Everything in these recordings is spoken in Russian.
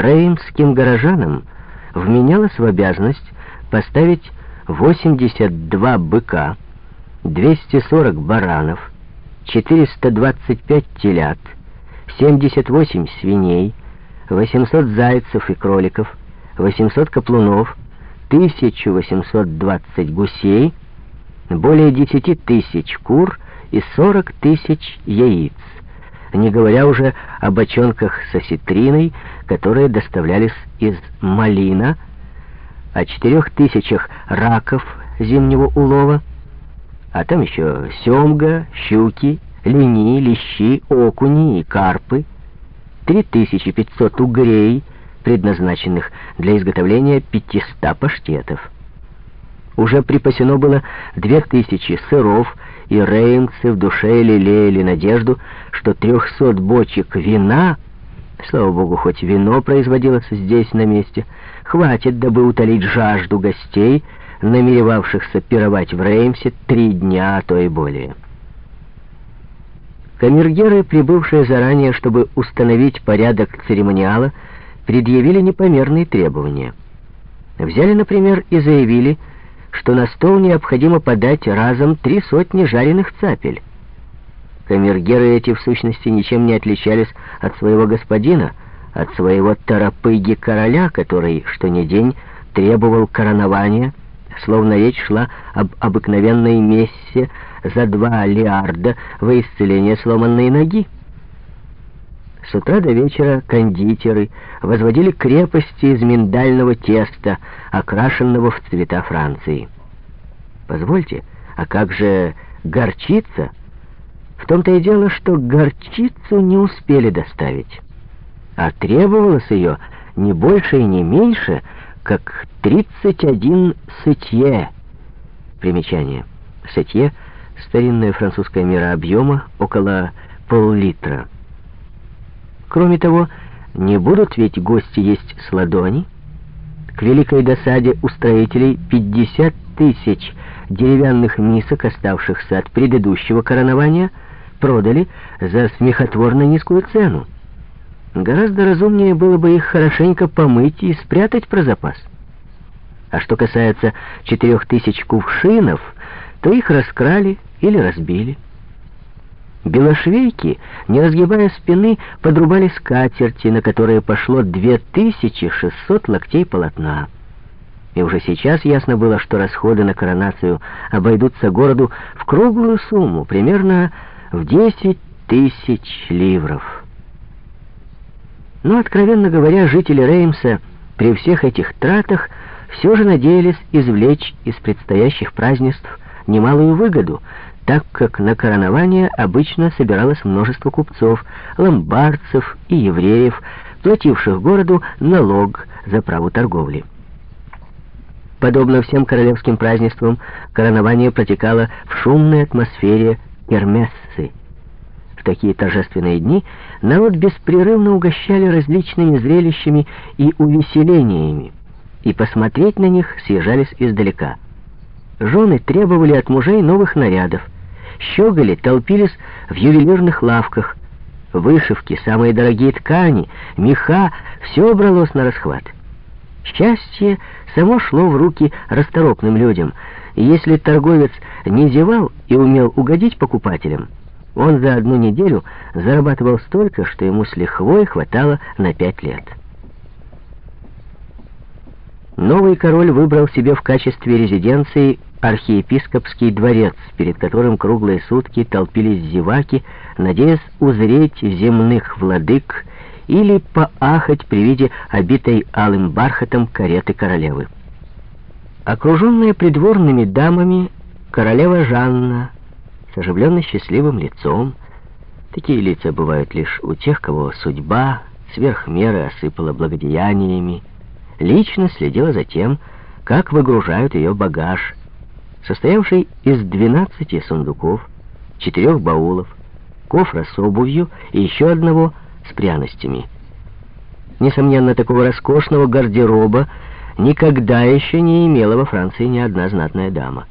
реймским горожанам вменялось в обязанность поставить 82 быка, 240 баранов, 425 телят, 78 свиней, 800 зайцев и кроликов, 800 каплунов, 1820 гусей, более 10 тысяч кур и 40 тысяч яиц, не говоря уже о бочонках с осетриной, которые доставлялись из Малина, о четырех тысячах раков зимнего улова, а там еще семга, щуки, лини, лещи, окуни и карпы, 3500 угрей, предназначенных для изготовления 500 паштетов. Уже припасено было 2000 сыров, и рейнцы в душе лелеяли надежду, что 300 бочек вина, слава богу, хоть вино производилось здесь на месте, хватит, дабы утолить жажду гостей, намеревавшихся пировать в Реймсе три дня, а то и более. Камергеры, прибывшие заранее, чтобы установить порядок церемониала, предъявили непомерные требования. Взяли, например, и заявили, что на стол необходимо подать разом три сотни жареных цапель. Камергеры эти, в сущности, ничем не отличались от своего господина, от своего торопыги-короля, который, что ни день, требовал коронования, словно речь шла об обыкновенной мессе за два лиарда во исцеление сломанной ноги. С утра до вечера кондитеры возводили крепости из миндального теста, окрашенного в цвета Франции. Позвольте, а как же горчица? В том-то и дело, что горчицу не успели доставить а требовалось ее не больше и не меньше, как 31 сытье. Примечание. Сытье — старинная французская мера объема, около пол-литра. Кроме того, не будут ведь гости есть с ладони. К великой досаде у строителей 50 тысяч деревянных мисок, оставшихся от предыдущего коронования, продали за смехотворно низкую цену. Гораздо разумнее было бы их хорошенько помыть и спрятать про запас. А что касается четырех тысяч кувшинов, то их раскрали или разбили. Белошвейки, не разгибая спины, подрубали скатерти, на которые пошло 2600 локтей полотна. И уже сейчас ясно было, что расходы на коронацию обойдутся городу в круглую сумму, примерно в 10 тысяч ливров. Но, откровенно говоря, жители Реймса при всех этих тратах все же надеялись извлечь из предстоящих празднеств немалую выгоду, так как на коронование обычно собиралось множество купцов, ломбардцев и евреев, плативших городу налог за право торговли. Подобно всем королевским празднествам, коронование протекало в шумной атмосфере кермессы такие торжественные дни народ беспрерывно угощали различными зрелищами и увеселениями, и посмотреть на них съезжались издалека. Жены требовали от мужей новых нарядов, щеголи толпились в ювелирных лавках, вышивки, самые дорогие ткани, меха — все бралось на расхват. Счастье само шло в руки расторопным людям, и если торговец не зевал и умел угодить покупателям, он за одну неделю зарабатывал столько, что ему с лихвой хватало на пять лет. Новый король выбрал себе в качестве резиденции архиепископский дворец, перед которым круглые сутки толпились зеваки, надеясь узреть земных владык или поахать при виде обитой алым бархатом кареты королевы. Окруженная придворными дамами, королева Жанна с оживленно счастливым лицом. Такие лица бывают лишь у тех, кого судьба сверх меры осыпала благодеяниями. Лично следила за тем, как выгружают ее багаж, состоявший из 12 сундуков, четырех баулов, кофра с обувью и еще одного с пряностями. Несомненно, такого роскошного гардероба никогда еще не имела во Франции ни одна знатная дама.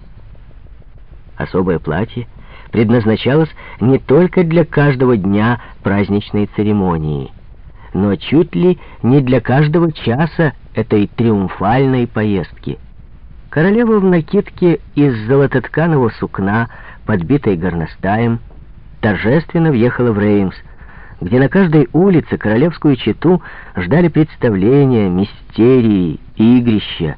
Особое платье — предназначалась не только для каждого дня праздничной церемонии. но чуть ли не для каждого часа этой триумфальной поездки. Королева в накидке из золототканого сукна, подбитой горностаем, торжественно въехала в Реймс, где на каждой улице королевскую чету ждали представления, мистерии, игрища,